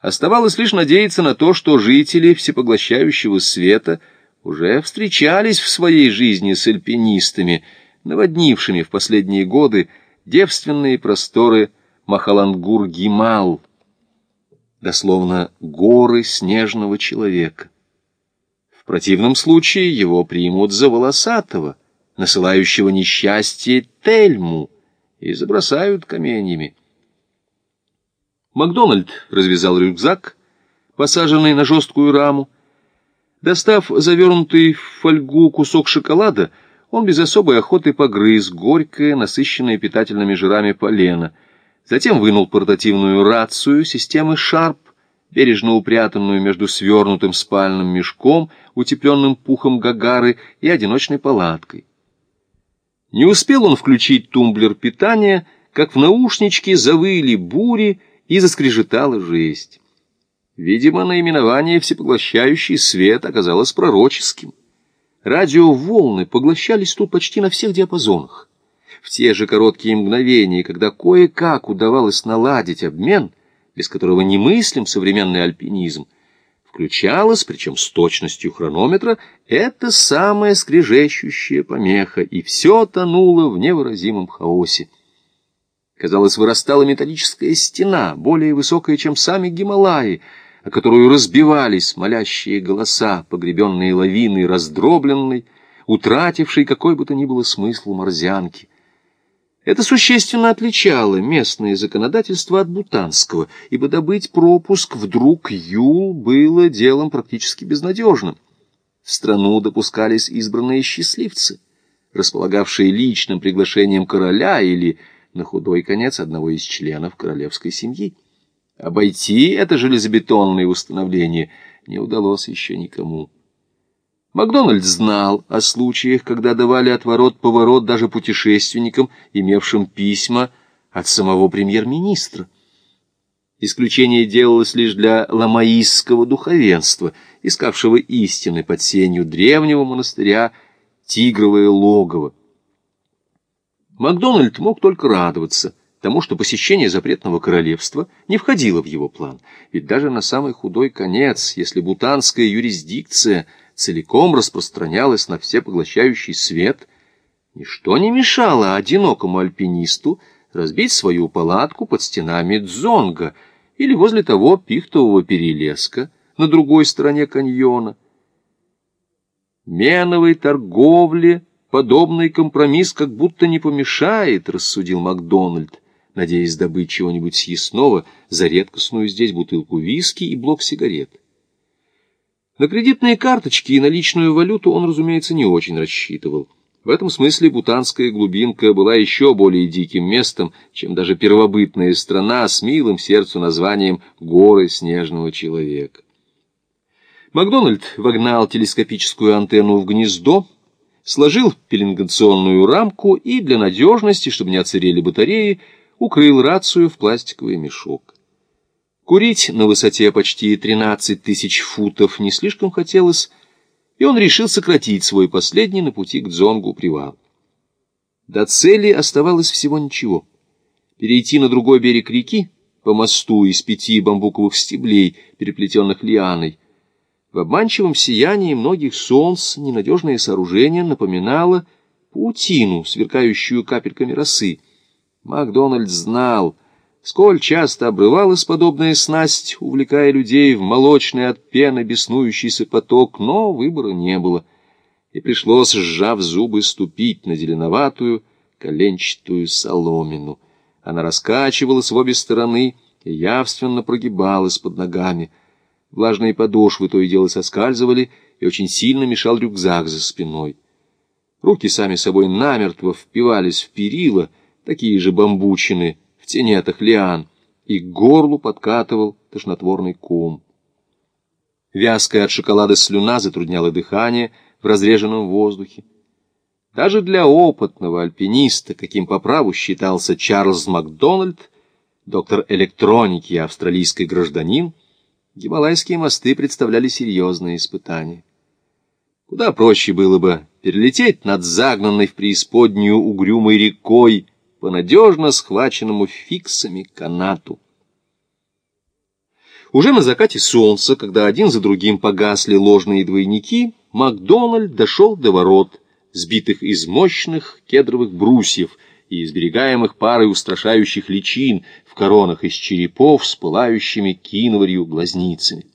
Оставалось лишь надеяться на то, что жители всепоглощающего света уже встречались в своей жизни с альпинистами, наводнившими в последние годы девственные просторы Махалангур-Гимал, дословно «горы снежного человека». В противном случае его примут за волосатого, насылающего несчастье Тельму, и забросают каменьями. Макдональд развязал рюкзак, посаженный на жесткую раму. Достав завернутый в фольгу кусок шоколада, он без особой охоты погрыз горькое, насыщенное питательными жирами полено. Затем вынул портативную рацию системы «Шарп», бережно упрятанную между свернутым спальным мешком, утепленным пухом гагары и одиночной палаткой. Не успел он включить тумблер питания, как в наушничке завыли бури, и заскрежетала жесть. Видимо, наименование «всепоглощающий свет» оказалось пророческим. Радиоволны поглощались тут почти на всех диапазонах. В те же короткие мгновения, когда кое-как удавалось наладить обмен, без которого немыслим современный альпинизм, включалась, причем с точностью хронометра, эта самая скрежещущая помеха, и все тонуло в невыразимом хаосе. Казалось, вырастала металлическая стена, более высокая, чем сами Гималаи, о которую разбивались молящие голоса, погребенные лавиной, раздробленной, утратившей какой бы то ни было смысл морзянки. Это существенно отличало местное законодательство от бутанского, ибо добыть пропуск вдруг Юл было делом практически безнадежным. В страну допускались избранные счастливцы, располагавшие личным приглашением короля или на худой конец одного из членов королевской семьи. Обойти это железобетонное установление не удалось еще никому. Макдональд знал о случаях, когда давали отворот-поворот даже путешественникам, имевшим письма от самого премьер-министра. Исключение делалось лишь для ламаистского духовенства, искавшего истины под сенью древнего монастыря Тигровое логово, Макдональд мог только радоваться тому, что посещение запретного королевства не входило в его план, ведь даже на самый худой конец, если бутанская юрисдикция целиком распространялась на всепоглощающий свет, ничто не мешало одинокому альпинисту разбить свою палатку под стенами Дзонга или возле того пихтового перелеска на другой стороне каньона. Меновой торговле подобный компромисс как будто не помешает, рассудил Макдональд, надеясь добыть чего-нибудь съестного за редкостную здесь бутылку виски и блок сигарет. На кредитные карточки и наличную валюту он, разумеется, не очень рассчитывал. В этом смысле бутанская глубинка была еще более диким местом, чем даже первобытная страна с милым сердцу названием «Горы снежного человека». Макдональд вогнал телескопическую антенну в гнездо, сложил пеленгационную рамку и, для надежности, чтобы не отсырели батареи, укрыл рацию в пластиковый мешок. Курить на высоте почти 13 тысяч футов не слишком хотелось, и он решил сократить свой последний на пути к Дзонгу привал. До цели оставалось всего ничего. Перейти на другой берег реки по мосту из пяти бамбуковых стеблей, переплетенных лианой, в обманчивом сиянии многих солнц ненадежное сооружение напоминало паутину, сверкающую капельками росы. Макдональд знал, сколь часто обрывалась подобная снасть, увлекая людей в молочный от пены беснующийся поток, но выбора не было, и пришлось, сжав зубы, ступить на зеленоватую коленчатую соломину. Она раскачивалась в обе стороны и явственно прогибалась под ногами — Влажные подошвы то и дело соскальзывали, и очень сильно мешал рюкзак за спиной. Руки сами собой намертво впивались в перила, такие же бамбучины, в тенетах лиан, и к горлу подкатывал тошнотворный ком. Вязкая от шоколада слюна затрудняла дыхание в разреженном воздухе. Даже для опытного альпиниста, каким по праву считался Чарльз Макдональд, доктор электроники и австралийский гражданин, Гималайские мосты представляли серьезные испытания. Куда проще было бы перелететь над загнанной в преисподнюю угрюмой рекой по надежно схваченному фиксами канату. Уже на закате солнца, когда один за другим погасли ложные двойники, Макдональд дошел до ворот, сбитых из мощных кедровых брусьев и изберегаемых парой устрашающих личин коронах из черепов с пылающими киноварью глазницами.